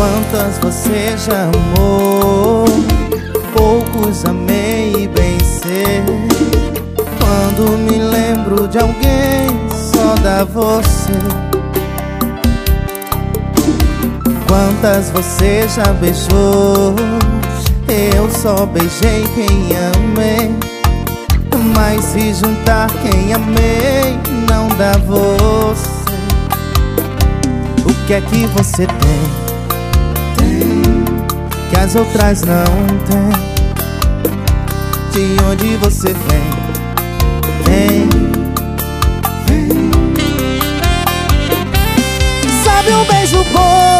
Quantas você já amou. Poucos amei bem ser Quando me lembro de alguém Só dá você. Quantas você já beijou. Eu só beijei quem amei. Mas se juntar quem amei Não dá você. O que é que você tem? Que as outras não têm. De onde você vem? Vem, vem. Sabe um beijo bom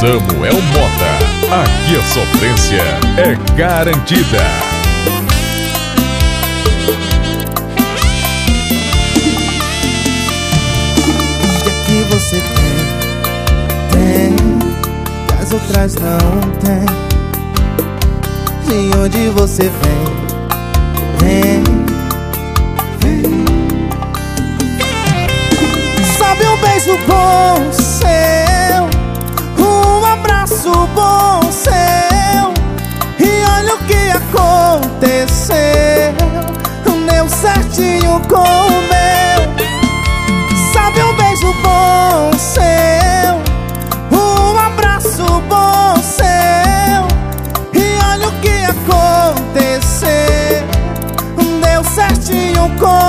Samuel Mota. Aqui a sofrência é garantida. O que você tem, tem, as outras não têm. De onde você vem, vem. Mas o bom seu Um abraço bom seu. E olha o que aconteceu Deu certinho com o meu. Sabe um beijo bom seu Um abraço bom seu. E olha o que aconteceu Deu certinho com